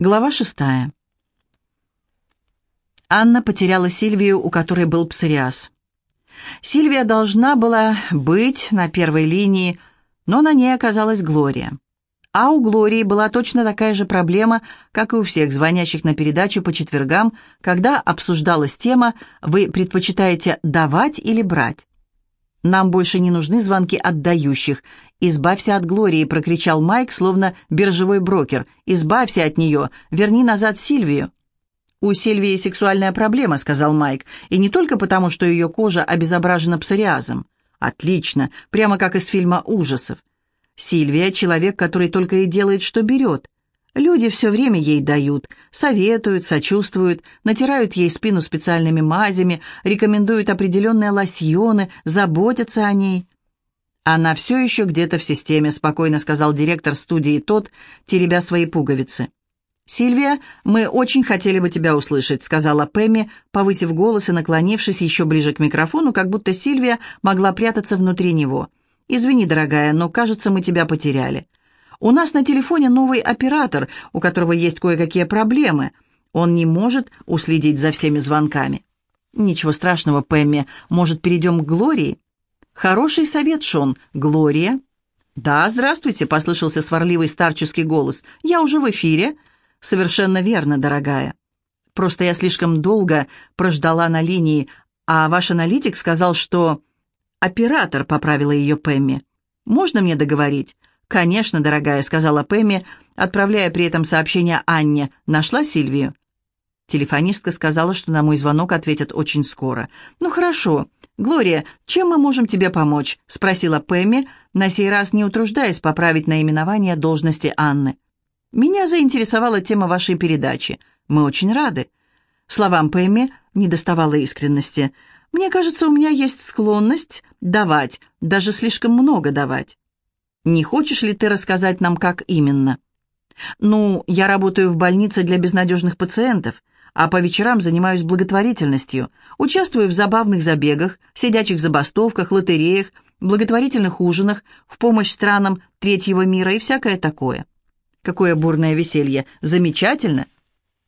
Глава шестая. Анна потеряла Сильвию, у которой был псориаз. Сильвия должна была быть на первой линии, но на ней оказалась Глория. А у Глории была точно такая же проблема, как и у всех звонящих на передачу по четвергам, когда обсуждалась тема «Вы предпочитаете давать или брать?». «Нам больше не нужны звонки отдающих. Избавься от Глории!» — прокричал Майк, словно биржевой брокер. «Избавься от нее! Верни назад Сильвию!» «У Сильвии сексуальная проблема», — сказал Майк, «и не только потому, что ее кожа обезображена псориазом. Отлично, прямо как из фильма ужасов. Сильвия — человек, который только и делает, что берет. Люди все время ей дают, советуют, сочувствуют, натирают ей спину специальными мазями, рекомендуют определенные лосьоны, заботятся о ней. «Она все еще где-то в системе», — спокойно сказал директор студии тот, теребя свои пуговицы. «Сильвия, мы очень хотели бы тебя услышать», — сказала Пэмми, повысив голос и наклонившись еще ближе к микрофону, как будто Сильвия могла прятаться внутри него. «Извини, дорогая, но, кажется, мы тебя потеряли. У нас на телефоне новый оператор, у которого есть кое-какие проблемы. Он не может уследить за всеми звонками». «Ничего страшного, Пэмми. Может, перейдем к Глории?» «Хороший совет, Шон. Глория?» «Да, здравствуйте», — послышался сварливый старческий голос. «Я уже в эфире». «Совершенно верно, дорогая. Просто я слишком долго прождала на линии, а ваш аналитик сказал, что...» «Оператор», — поправила ее Пэмми. «Можно мне договорить?» «Конечно, дорогая», — сказала Пэмми, отправляя при этом сообщение Анне. «Нашла Сильвию?» Телефонистка сказала, что на мой звонок ответят очень скоро. «Ну хорошо. Глория, чем мы можем тебе помочь?» — спросила Пэмми, на сей раз не утруждаясь поправить наименование должности Анны. «Меня заинтересовала тема вашей передачи. Мы очень рады». Словам Пэмми не доставало искренности. «Мне кажется, у меня есть склонность давать, даже слишком много давать». «Не хочешь ли ты рассказать нам, как именно?» «Ну, я работаю в больнице для безнадежных пациентов, а по вечерам занимаюсь благотворительностью, участвую в забавных забегах, сидячих забастовках, лотереях, благотворительных ужинах, в помощь странам третьего мира и всякое такое». Какое бурное веселье! Замечательно!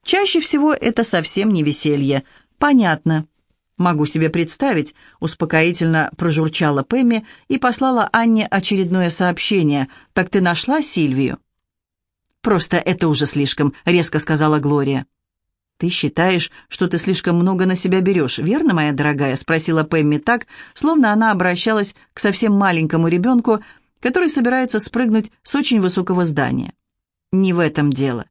Чаще всего это совсем не веселье. Понятно. Могу себе представить, успокоительно прожурчала Пэмми и послала Анне очередное сообщение. «Так ты нашла Сильвию?» «Просто это уже слишком», — резко сказала Глория. «Ты считаешь, что ты слишком много на себя берешь, верно, моя дорогая?» — спросила Пэмми так, словно она обращалась к совсем маленькому ребенку, который собирается спрыгнуть с очень высокого здания. Не в этом дело.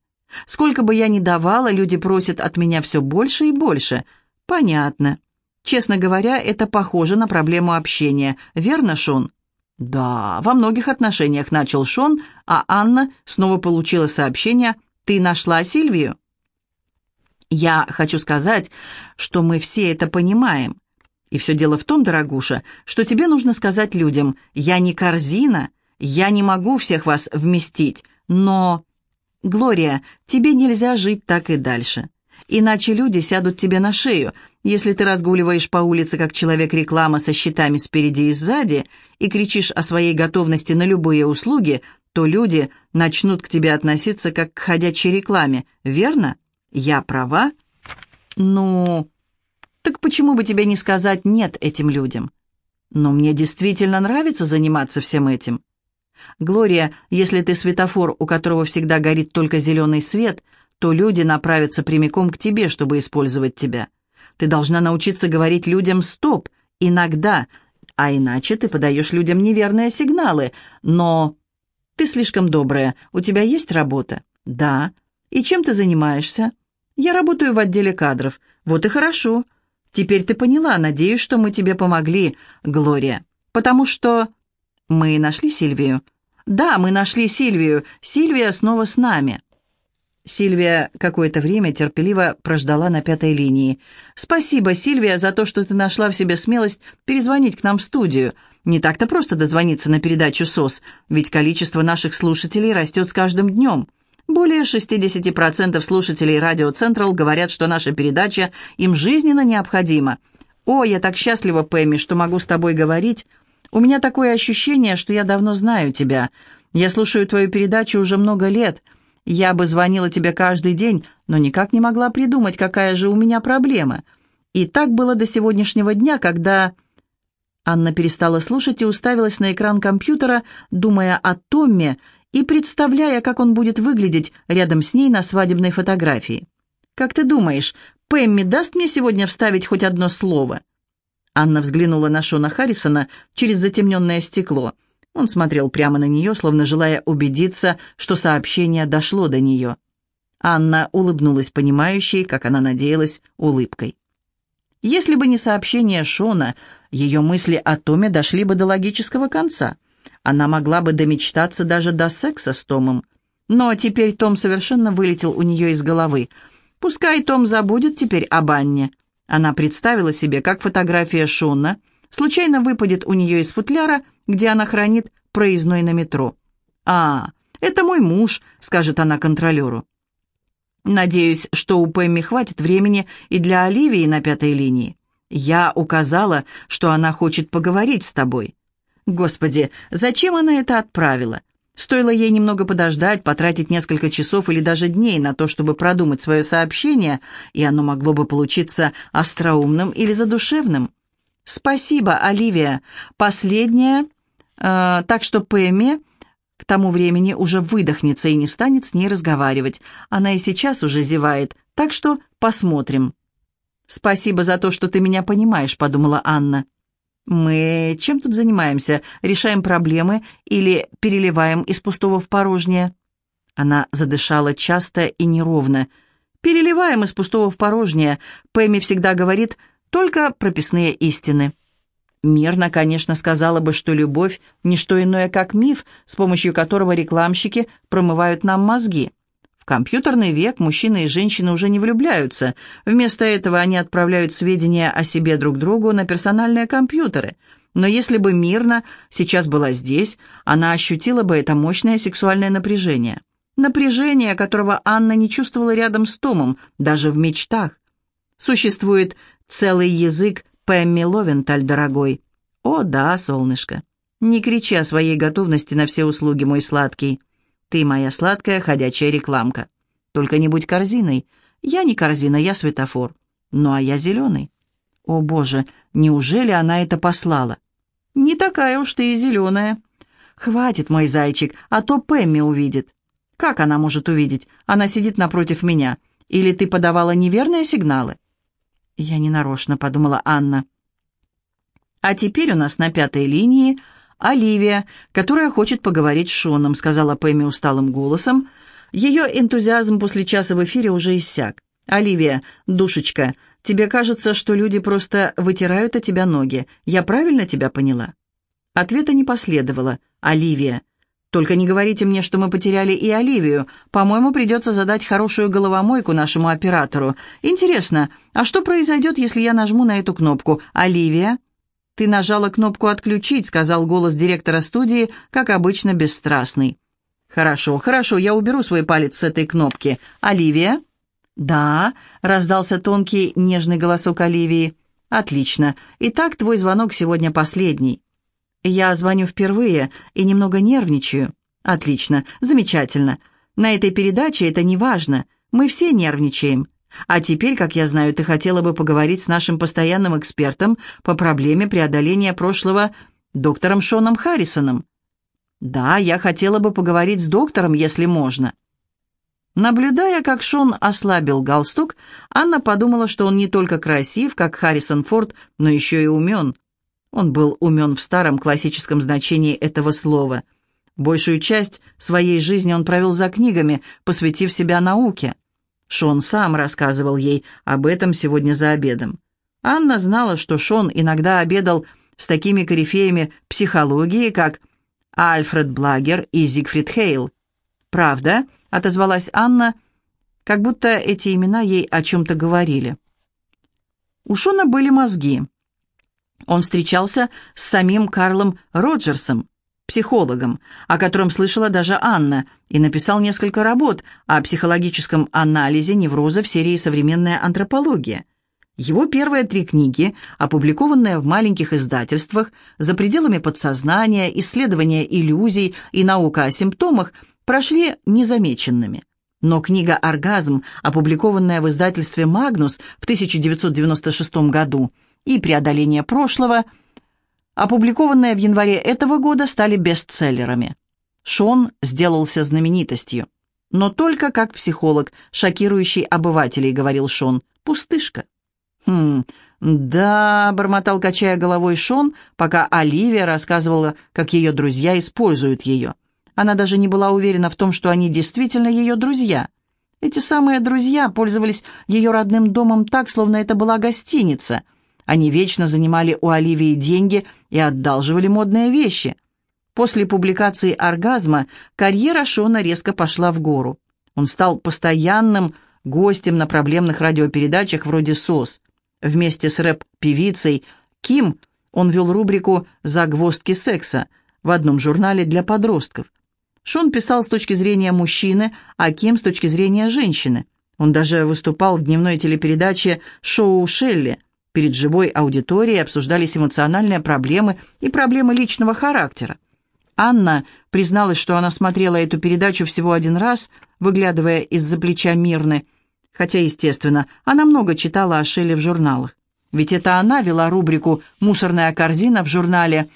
Сколько бы я ни давала, люди просят от меня все больше и больше. Понятно. Честно говоря, это похоже на проблему общения. Верно, Шон? Да, во многих отношениях начал Шон, а Анна снова получила сообщение «Ты нашла Сильвию?» Я хочу сказать, что мы все это понимаем. И все дело в том, дорогуша, что тебе нужно сказать людям «Я не корзина, я не могу всех вас вместить, но...» «Глория, тебе нельзя жить так и дальше. Иначе люди сядут тебе на шею, если ты разгуливаешь по улице как человек-реклама со щитами спереди и сзади и кричишь о своей готовности на любые услуги, то люди начнут к тебе относиться как к ходячей рекламе, верно? Я права? Ну, так почему бы тебе не сказать «нет» этим людям? Но мне действительно нравится заниматься всем этим. «Глория, если ты светофор, у которого всегда горит только зеленый свет, то люди направятся прямиком к тебе, чтобы использовать тебя. Ты должна научиться говорить людям «стоп» иногда, а иначе ты подаешь людям неверные сигналы. Но ты слишком добрая. У тебя есть работа? Да. И чем ты занимаешься? Я работаю в отделе кадров. Вот и хорошо. Теперь ты поняла. Надеюсь, что мы тебе помогли, Глория. Потому что мы нашли Сильвию. «Да, мы нашли Сильвию. Сильвия снова с нами». Сильвия какое-то время терпеливо прождала на пятой линии. «Спасибо, Сильвия, за то, что ты нашла в себе смелость перезвонить к нам в студию. Не так-то просто дозвониться на передачу СОС, ведь количество наших слушателей растет с каждым днем. Более 60% слушателей Радио Централ говорят, что наша передача им жизненно необходима. О, я так счастлива, Пэмми, что могу с тобой говорить. У меня такое ощущение, что я давно знаю тебя. Я слушаю твою передачу уже много лет. Я бы звонила тебе каждый день, но никак не могла придумать, какая же у меня проблема. И так было до сегодняшнего дня, когда...» Анна перестала слушать и уставилась на экран компьютера, думая о Томме и представляя, как он будет выглядеть рядом с ней на свадебной фотографии. «Как ты думаешь, Пэмми даст мне сегодня вставить хоть одно слово?» Анна взглянула на Шона Харрисона через затемненное стекло. Он смотрел прямо на нее, словно желая убедиться, что сообщение дошло до нее. Анна улыбнулась понимающей, как она надеялась, улыбкой. Если бы не сообщение Шона, ее мысли о Томе дошли бы до логического конца. Она могла бы домечтаться даже до секса с Томом. Но теперь Том совершенно вылетел у нее из головы. Пускай Том забудет теперь об Анне. Она представила себе, как фотография Шона случайно выпадет у нее из футляра, где она хранит проездной на метро. «А, это мой муж», — скажет она контролеру. Надеюсь, что у Пэмми хватит времени и для Оливии на пятой линии. Я указала, что она хочет поговорить с тобой. Господи, зачем она это отправила? Стоило ей немного подождать, потратить несколько часов или даже дней на то, чтобы продумать свое сообщение, и оно могло бы получиться остроумным или задушевным. «Спасибо, Оливия. Последнее. Э, так что Пэмми к тому времени уже выдохнется и не станет с ней разговаривать. Она и сейчас уже зевает, так что посмотрим». «Спасибо за то, что ты меня понимаешь», — подумала Анна. «Мы чем тут занимаемся? Решаем проблемы или переливаем из пустого в порожнее?» Она задышала часто и неровно. «Переливаем из пустого в порожнее», — Пэмми всегда говорит, «только прописные истины». Мирно, конечно, сказала бы, что любовь – не что иное, как миф, с помощью которого рекламщики промывают нам мозги. В компьютерный век мужчины и женщины уже не влюбляются. Вместо этого они отправляют сведения о себе друг другу на персональные компьютеры. Но если бы Мирна сейчас была здесь, она ощутила бы это мощное сексуальное напряжение. Напряжение, которого Анна не чувствовала рядом с Томом, даже в мечтах. Существует целый язык Пэмми Ловенталь, дорогой. О, да, солнышко. Не кричи о своей готовности на все услуги, мой сладкий. Ты моя сладкая ходячая рекламка. Только не будь корзиной. Я не корзина, я светофор. Ну, а я зеленый. О, боже, неужели она это послала? Не такая уж ты и зеленая. Хватит, мой зайчик, а то Пэмми увидит. Как она может увидеть? Она сидит напротив меня. Или ты подавала неверные сигналы? «Я не нарочно», — подумала Анна. «А теперь у нас на пятой линии Оливия, которая хочет поговорить с Шоном», — сказала Пэмми усталым голосом. Ее энтузиазм после часа в эфире уже иссяк. «Оливия, душечка, тебе кажется, что люди просто вытирают от тебя ноги. Я правильно тебя поняла?» Ответа не последовало. «Оливия, только не говорите мне, что мы потеряли и Оливию. По-моему, придется задать хорошую головомойку нашему оператору. Интересно, а что произойдет, если я нажму на эту кнопку? Оливия?» «Ты нажала кнопку «Отключить», — сказал голос директора студии, как обычно, бесстрастный. «Хорошо, хорошо, я уберу свой палец с этой кнопки. Оливия?» «Да», — раздался тонкий, нежный голосок Оливии. «Отлично. Итак, твой звонок сегодня последний. «Я звоню впервые и немного нервничаю». «Отлично, замечательно. На этой передаче это не важно. Мы все нервничаем. А теперь, как я знаю, ты хотела бы поговорить с нашим постоянным экспертом по проблеме преодоления прошлого доктором Шоном Харрисоном». «Да, я хотела бы поговорить с доктором, если можно». Наблюдая, как Шон ослабил галстук, Анна подумала, что он не только красив, как Харрисон Форд, но еще и умен. Он был умен в старом классическом значении этого слова. Большую часть своей жизни он провел за книгами, посвятив себя науке. Шон сам рассказывал ей об этом сегодня за обедом. Анна знала, что Шон иногда обедал с такими корифеями психологии, как Альфред Благер и Зигфрид Хейл. «Правда?» — отозвалась Анна, как будто эти имена ей о чем-то говорили. У Шона были мозги. Он встречался с самим Карлом Роджерсом, психологом, о котором слышала даже Анна, и написал несколько работ о психологическом анализе невроза в серии «Современная антропология». Его первые три книги, опубликованные в маленьких издательствах «За пределами подсознания», «Исследование иллюзий» и «Наука о симптомах», прошли незамеченными. Но книга «Оргазм», опубликованная в издательстве «Магнус» в 1996 году, и «Преодоление прошлого», опубликованные в январе этого года, стали бестселлерами. Шон сделался знаменитостью. Но только как психолог, шокирующий обывателей, говорил Шон. Пустышка. «Хм, да», — бормотал, качая головой Шон, пока Оливия рассказывала, как ее друзья используют ее. Она даже не была уверена в том, что они действительно ее друзья. Эти самые друзья пользовались ее родным домом так, словно это была гостиница. Они вечно занимали у Оливии деньги и одалживали модные вещи. После публикации «Оргазма» карьера Шона резко пошла в гору. Он стал постоянным гостем на проблемных радиопередачах вроде «СОС». Вместе с рэп-певицей Ким он вел рубрику «Загвоздки секса» в одном журнале для подростков. Шон писал с точки зрения мужчины, а Ким с точки зрения женщины. Он даже выступал в дневной телепередаче «Шоу Шелли». Перед живой аудиторией обсуждались эмоциональные проблемы и проблемы личного характера. Анна призналась, что она смотрела эту передачу всего один раз, выглядывая из-за плеча Мирны, хотя, естественно, она много читала о Шелли в журналах. Ведь это она вела рубрику «Мусорная корзина» в журнале,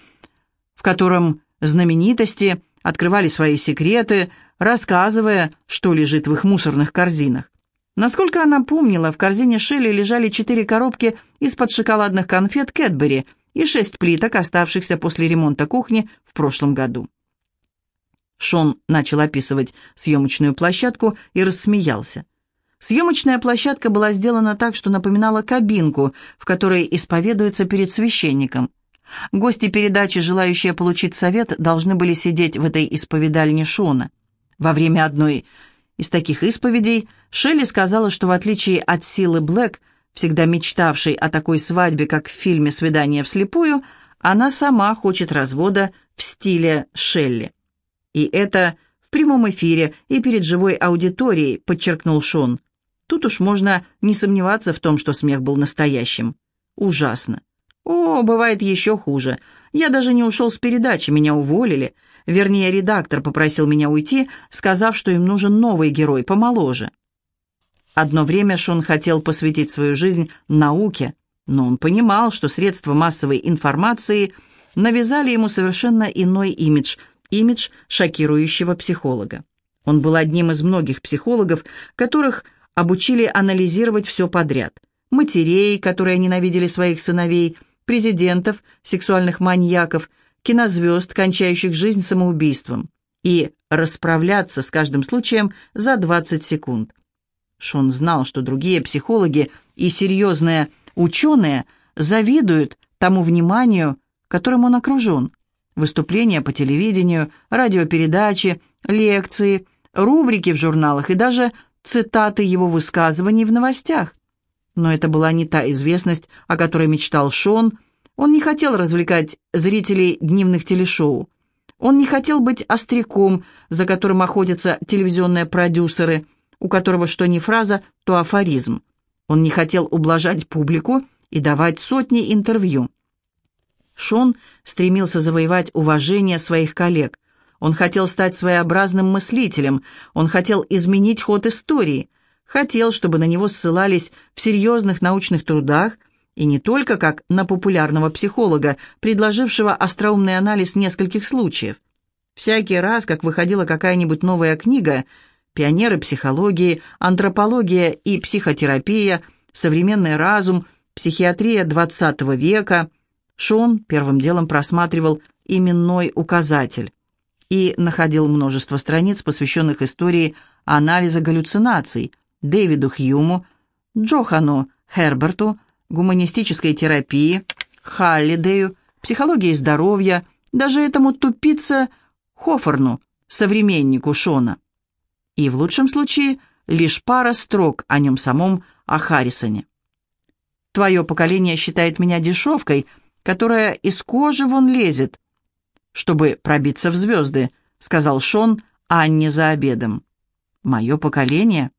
в котором знаменитости – открывали свои секреты, рассказывая, что лежит в их мусорных корзинах. Насколько она помнила, в корзине Шелли лежали четыре коробки из-под шоколадных конфет Кэтбери и шесть плиток, оставшихся после ремонта кухни в прошлом году. Шон начал описывать съемочную площадку и рассмеялся. Съемочная площадка была сделана так, что напоминала кабинку, в которой исповедуются перед священником. Гости передачи, желающие получить совет, должны были сидеть в этой исповедальне Шона. Во время одной из таких исповедей Шелли сказала, что в отличие от Силы Блэк, всегда мечтавшей о такой свадьбе, как в фильме «Свидание вслепую», она сама хочет развода в стиле Шелли. И это в прямом эфире и перед живой аудиторией, подчеркнул Шон. Тут уж можно не сомневаться в том, что смех был настоящим. Ужасно. О, бывает еще хуже. Я даже не ушел с передачи, меня уволили. Вернее, редактор попросил меня уйти, сказав, что им нужен новый герой, помоложе. Одно время Шон хотел посвятить свою жизнь науке, но он понимал, что средства массовой информации навязали ему совершенно иной имидж, имидж шокирующего психолога. Он был одним из многих психологов, которых обучили анализировать все подряд. Матерей, которые ненавидели своих сыновей – президентов, сексуальных маньяков, кинозвезд, кончающих жизнь самоубийством, и расправляться с каждым случаем за 20 секунд. Шон знал, что другие психологи и серьезные ученые завидуют тому вниманию, которым он окружен. Выступления по телевидению, радиопередачи, лекции, рубрики в журналах и даже цитаты его высказываний в новостях. Но это была не та известность, о которой мечтал Шон. Он не хотел развлекать зрителей дневных телешоу. Он не хотел быть остряком, за которым охотятся телевизионные продюсеры, у которого что ни фраза, то афоризм. Он не хотел ублажать публику и давать сотни интервью. Шон стремился завоевать уважение своих коллег. Он хотел стать своеобразным мыслителем, он хотел изменить ход истории – хотел, чтобы на него ссылались в серьезных научных трудах, и не только как на популярного психолога, предложившего остроумный анализ нескольких случаев. Всякий раз, как выходила какая-нибудь новая книга «Пионеры психологии», «Антропология и психотерапия», «Современный разум», «Психиатрия XX века», Шон первым делом просматривал именной указатель и находил множество страниц, посвященных истории анализа галлюцинаций, Дэвиду Хьюму, Джохану Херберту, гуманистической терапии, Халлидею, психологии здоровья, даже этому тупице Хофорну, современнику Шона. И в лучшем случае лишь пара строк о нем самом, о Харрисоне. «Твое поколение считает меня дешевкой, которая из кожи вон лезет, чтобы пробиться в звезды», сказал Шон Анне за обедом. «Мое поколение?»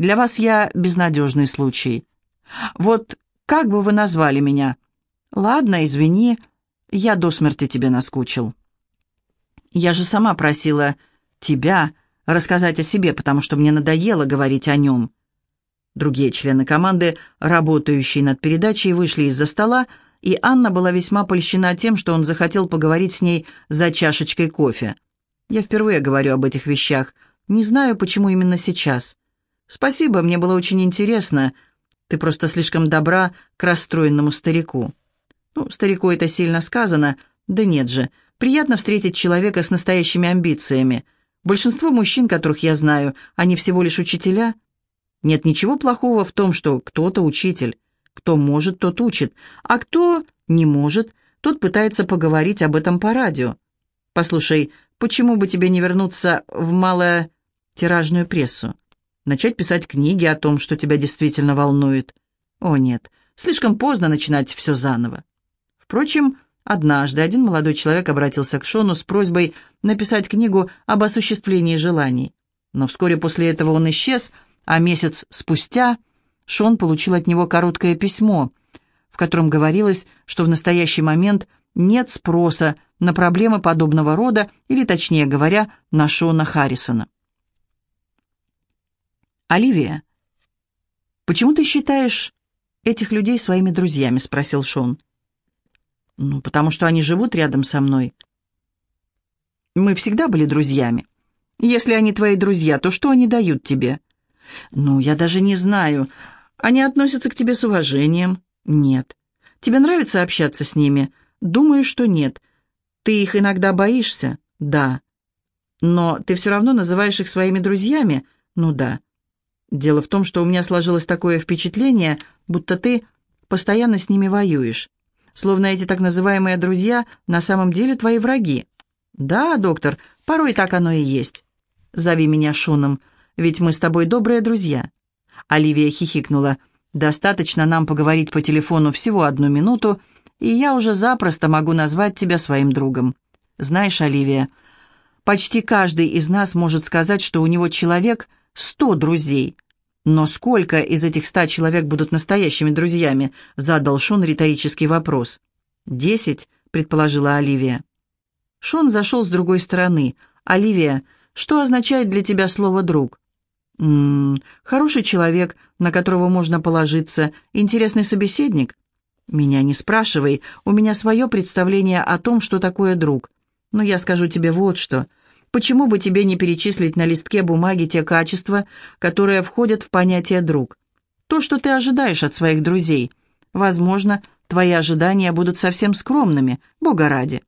Для вас я безнадежный случай. Вот как бы вы назвали меня? Ладно, извини, я до смерти тебе наскучил. Я же сама просила тебя рассказать о себе, потому что мне надоело говорить о нем». Другие члены команды, работающие над передачей, вышли из-за стола, и Анна была весьма польщена тем, что он захотел поговорить с ней за чашечкой кофе. «Я впервые говорю об этих вещах. Не знаю, почему именно сейчас. Спасибо, мне было очень интересно. Ты просто слишком добра к расстроенному старику». «Ну, старику это сильно сказано. Да нет же. Приятно встретить человека с настоящими амбициями. Большинство мужчин, которых я знаю, они всего лишь учителя». Нет ничего плохого в том, что кто-то учитель. Кто может, тот учит, а кто не может, тот пытается поговорить об этом по радио. Послушай, почему бы тебе не вернуться в малотиражную прессу? Начать писать книги о том, что тебя действительно волнует? О нет, слишком поздно начинать все заново. Впрочем, однажды один молодой человек обратился к Шону с просьбой написать книгу об осуществлении желаний. Но вскоре после этого он исчез, а месяц спустя Шон получил от него короткое письмо, в котором говорилось, что в настоящий момент нет спроса на проблемы подобного рода, или, точнее говоря, на Шона Харрисона. «Оливия, почему ты считаешь этих людей своими друзьями?» — спросил Шон. «Ну, потому что они живут рядом со мной. Мы всегда были друзьями. Если они твои друзья, то что они дают тебе?» «Ну, я даже не знаю. Они относятся к тебе с уважением?» «Нет». «Тебе нравится общаться с ними?» «Думаю, что нет. Ты их иногда боишься?» «Да». «Но ты все равно называешь их своими друзьями?» «Ну да». «Дело в том, что у меня сложилось такое впечатление, будто ты постоянно с ними воюешь. Словно эти так называемые друзья на самом деле твои враги». «Да, доктор, порой так оно и есть. Зови меня Шоном ведь мы с тобой добрые друзья». Оливия хихикнула. «Достаточно нам поговорить по телефону всего одну минуту, и я уже запросто могу назвать тебя своим другом. Знаешь, Оливия, почти каждый из нас может сказать, что у него человек сто друзей. Но сколько из этих ста человек будут настоящими друзьями?» задал Шон риторический вопрос. «Десять», — предположила Оливия. Шон зашел с другой стороны. «Оливия, что означает для тебя слово «друг»?» М -м, хороший человек, на которого можно положиться, интересный собеседник. Меня не спрашивай, у меня свое представление о том, что такое друг. Но я скажу тебе вот что. Почему бы тебе не перечислить на листке бумаги те качества, которые входят в понятие «друг»? То, что ты ожидаешь от своих друзей. Возможно, твои ожидания будут совсем скромными, Бога ради.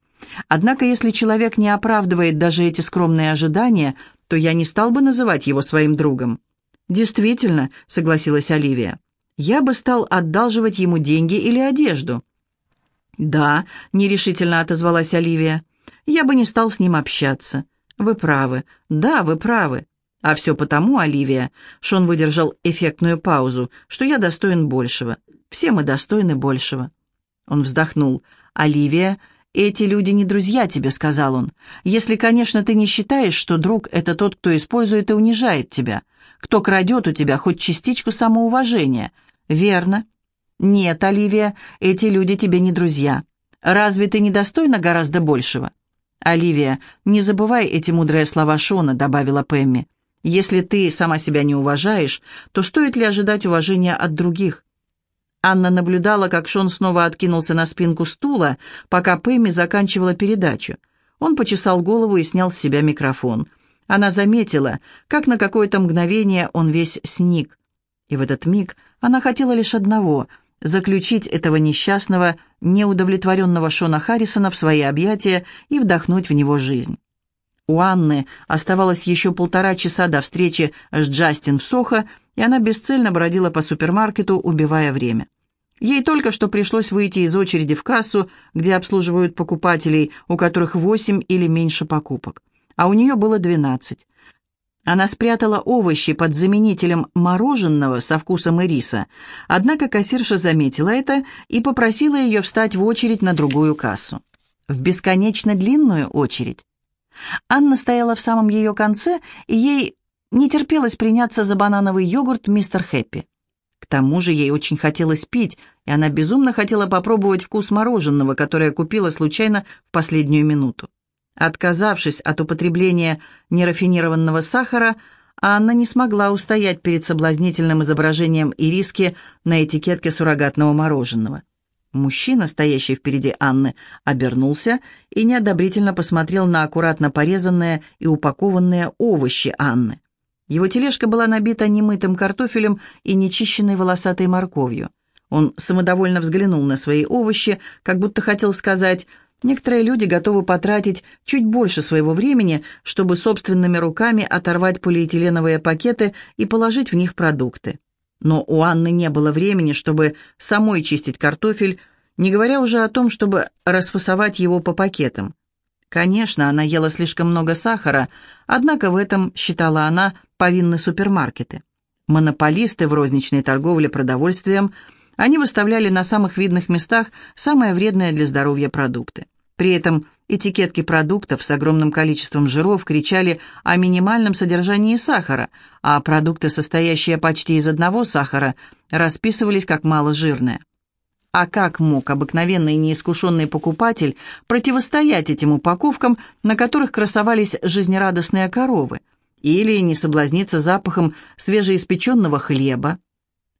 Однако, если человек не оправдывает даже эти скромные ожидания, то я не стал бы называть его своим другом. «Действительно», — согласилась Оливия, — «я бы стал одалживать ему деньги или одежду». «Да», — нерешительно отозвалась Оливия, — «я бы не стал с ним общаться». «Вы правы. Да, вы правы. А все потому, Оливия, Шон выдержал эффектную паузу, что я достоин большего. Все мы достойны большего». Он вздохнул. «Оливия, «Эти люди не друзья тебе», — сказал он. «Если, конечно, ты не считаешь, что друг — это тот, кто использует и унижает тебя, кто крадет у тебя хоть частичку самоуважения». «Верно». «Нет, Оливия, эти люди тебе не друзья. Разве ты не достойна гораздо большего?» «Оливия, не забывай эти мудрые слова Шона», — добавила Пэмми. «Если ты сама себя не уважаешь, то стоит ли ожидать уважения от других?» Анна наблюдала, как Шон снова откинулся на спинку стула, пока Пэмми заканчивала передачу. Он почесал голову и снял с себя микрофон. Она заметила, как на какое-то мгновение он весь сник. И в этот миг она хотела лишь одного — заключить этого несчастного, неудовлетворенного Шона Харрисона в свои объятия и вдохнуть в него жизнь. У Анны оставалось еще полтора часа до встречи с Джастин в Сохо, и она бесцельно бродила по супермаркету, убивая время. Ей только что пришлось выйти из очереди в кассу, где обслуживают покупателей, у которых восемь или меньше покупок. А у нее было двенадцать. Она спрятала овощи под заменителем мороженого со вкусом ириса, однако кассирша заметила это и попросила ее встать в очередь на другую кассу. В бесконечно длинную очередь. Анна стояла в самом ее конце, и ей не терпелось приняться за банановый йогурт «Мистер Хэппи». К тому же ей очень хотелось пить, и она безумно хотела попробовать вкус мороженого, которое купила случайно в последнюю минуту. Отказавшись от употребления нерафинированного сахара, Анна не смогла устоять перед соблазнительным изображением ириски на этикетке суррогатного мороженого. Мужчина, стоящий впереди Анны, обернулся и неодобрительно посмотрел на аккуратно порезанные и упакованные овощи Анны. Его тележка была набита немытым картофелем и нечищенной волосатой морковью. Он самодовольно взглянул на свои овощи, как будто хотел сказать Некоторые люди готовы потратить чуть больше своего времени, чтобы собственными руками оторвать полиэтиленовые пакеты и положить в них продукты. Но у Анны не было времени, чтобы самой чистить картофель, не говоря уже о том, чтобы расфасовать его по пакетам. Конечно, она ела слишком много сахара, однако в этом, считала она, повинны супермаркеты. Монополисты в розничной торговле продовольствием, они выставляли на самых видных местах самые вредные для здоровья продукты. При этом этикетки продуктов с огромным количеством жиров кричали о минимальном содержании сахара, а продукты, состоящие почти из одного сахара, расписывались как маложирные. А как мог обыкновенный неискушенный покупатель противостоять этим упаковкам, на которых красовались жизнерадостные коровы, или не соблазниться запахом свежеиспеченного хлеба?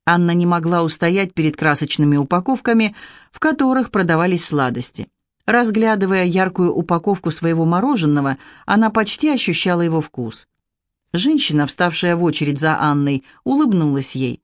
Анна не могла устоять перед красочными упаковками, в которых продавались сладости. Разглядывая яркую упаковку своего мороженого, она почти ощущала его вкус. Женщина, вставшая в очередь за Анной, улыбнулась ей.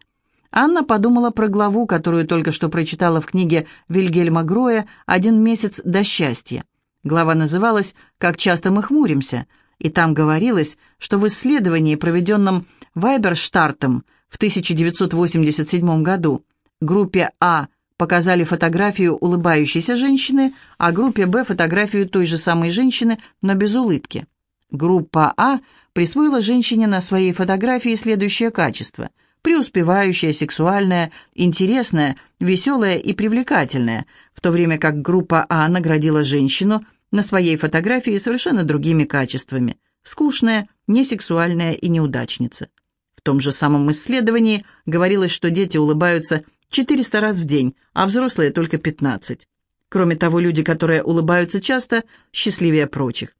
Анна подумала про главу, которую только что прочитала в книге Вильгельма Гроя «Один месяц до счастья». Глава называлась «Как часто мы хмуримся», и там говорилось, что в исследовании, проведенном Вайберштартом в 1987 году, группе А показали фотографию улыбающейся женщины, а группе «Б» фотографию той же самой женщины, но без улыбки. Группа А присвоила женщине на своей фотографии следующее качество – преуспевающая, сексуальная, интересная, веселая и привлекательная, в то время как группа А наградила женщину на своей фотографии совершенно другими качествами – скучная, несексуальная и неудачница. В том же самом исследовании говорилось, что дети улыбаются – 400 раз в день, а взрослые только 15. Кроме того, люди, которые улыбаются часто, счастливее прочих.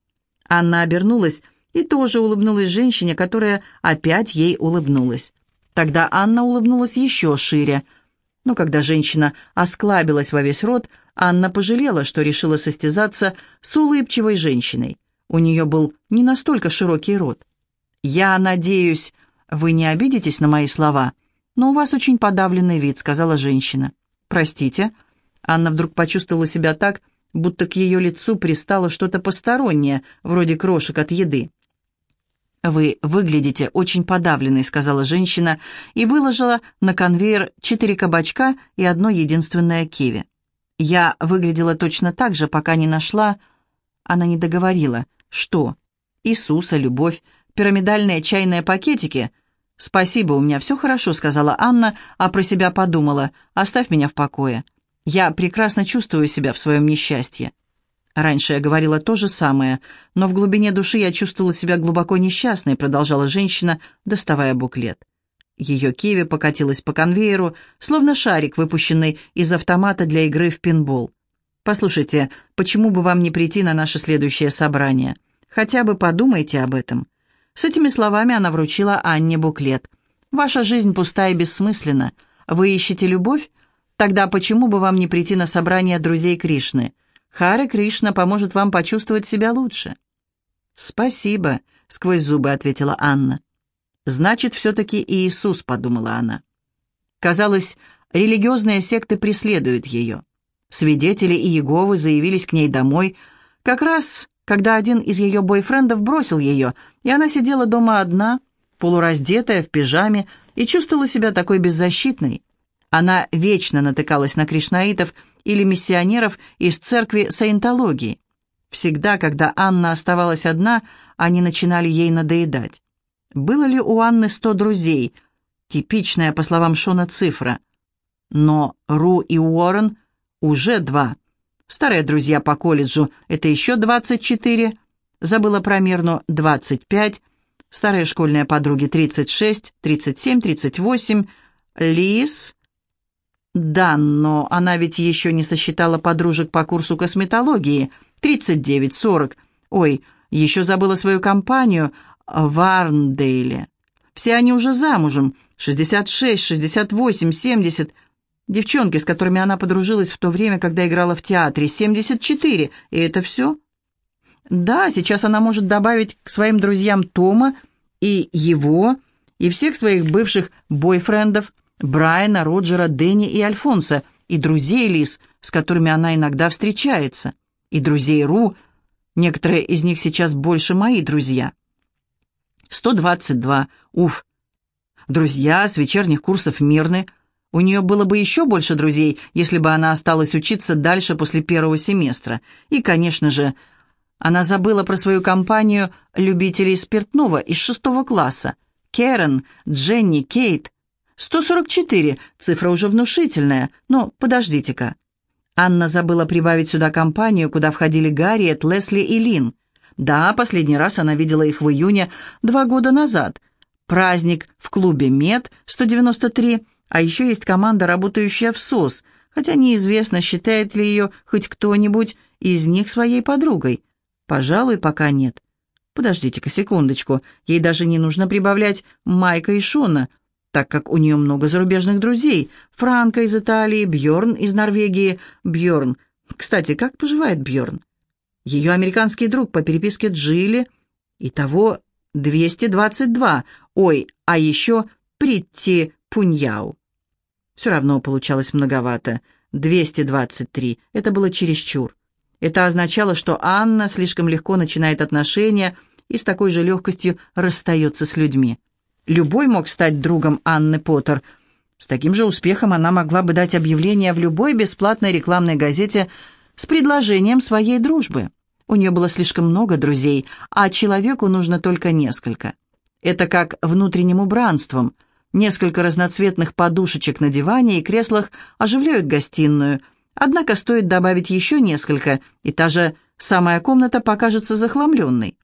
Анна обернулась и тоже улыбнулась женщине, которая опять ей улыбнулась. Тогда Анна улыбнулась еще шире. Но когда женщина осклабилась во весь рот, Анна пожалела, что решила состязаться с улыбчивой женщиной. У нее был не настолько широкий рот. «Я надеюсь, вы не обидитесь на мои слова?» «Но у вас очень подавленный вид», — сказала женщина. «Простите». Анна вдруг почувствовала себя так, будто к ее лицу пристало что-то постороннее, вроде крошек от еды. «Вы выглядите очень подавленной», — сказала женщина и выложила на конвейер четыре кабачка и одно единственное киви. «Я выглядела точно так же, пока не нашла...» Она не договорила. «Что? Иисуса, любовь, пирамидальные чайные пакетики?» «Спасибо, у меня все хорошо», — сказала Анна, а про себя подумала. «Оставь меня в покое. Я прекрасно чувствую себя в своем несчастье». Раньше я говорила то же самое, но в глубине души я чувствовала себя глубоко несчастной, продолжала женщина, доставая буклет. Ее киви покатилась по конвейеру, словно шарик, выпущенный из автомата для игры в пинбол. «Послушайте, почему бы вам не прийти на наше следующее собрание? Хотя бы подумайте об этом. С этими словами она вручила Анне буклет. «Ваша жизнь пуста и бессмысленна. Вы ищете любовь? Тогда почему бы вам не прийти на собрание друзей Кришны? Харе Кришна поможет вам почувствовать себя лучше». «Спасибо», — сквозь зубы ответила Анна. «Значит, все-таки Иисус», — подумала она. Казалось, религиозные секты преследуют ее. Свидетели Иеговы заявились к ней домой, как раз когда один из ее бойфрендов бросил ее, и она сидела дома одна, полураздетая, в пижаме, и чувствовала себя такой беззащитной. Она вечно натыкалась на кришнаитов или миссионеров из церкви саентологии. Всегда, когда Анна оставалась одна, они начинали ей надоедать. Было ли у Анны сто друзей? Типичная, по словам Шона, цифра. Но Ру и Уоррен уже два – Старые друзья по колледжу — это еще 24. Забыла про Мирну — 25. Старые школьные подруги — 36, 37, 38. Лис... Да, но она ведь еще не сосчитала подружек по курсу косметологии. 39, 40. Ой, еще забыла свою компанию в. Все они уже замужем, 66, 68, 70. Девчонки, с которыми она подружилась в то время, когда играла в театре, 74. И это все? Да, сейчас она может добавить к своим друзьям Тома и его, и всех своих бывших бойфрендов, Брайана, Роджера, Дэнни и Альфонса, и друзей Лис, с которыми она иногда встречается, и друзей Ру, некоторые из них сейчас больше мои друзья. 122. Уф. Друзья с вечерних курсов Мирны. У нее было бы еще больше друзей, если бы она осталась учиться дальше после первого семестра. И, конечно же, она забыла про свою компанию любителей спиртного из шестого класса. Кэрен, Дженни, Кейт. 144, цифра уже внушительная, но подождите-ка. Анна забыла прибавить сюда компанию, куда входили Гарриет, Лесли и Лин. Да, последний раз она видела их в июне два года назад. Праздник в клубе «Мед» 193, а еще есть команда, работающая в СОС, хотя неизвестно, считает ли ее хоть кто-нибудь из них своей подругой. Пожалуй, пока нет. Подождите-ка секундочку, ей даже не нужно прибавлять Майка и Шона, так как у нее много зарубежных друзей. Франко из Италии, Бьорн из Норвегии. Бьорн. Кстати, как поживает Бьорн? Ее американский друг по переписке Джилли. Итого 222. Ой, а еще Притти Пуньяу. Все равно получалось многовато. 223. Это было чересчур. Это означало, что Анна слишком легко начинает отношения и с такой же легкостью расстается с людьми. Любой мог стать другом Анны Поттер. С таким же успехом она могла бы дать объявление в любой бесплатной рекламной газете с предложением своей дружбы. У нее было слишком много друзей, а человеку нужно только несколько. Это как внутренним убранством. Несколько разноцветных подушечек на диване и креслах оживляют гостиную – Однако стоит добавить еще несколько, и та же самая комната покажется захламленной.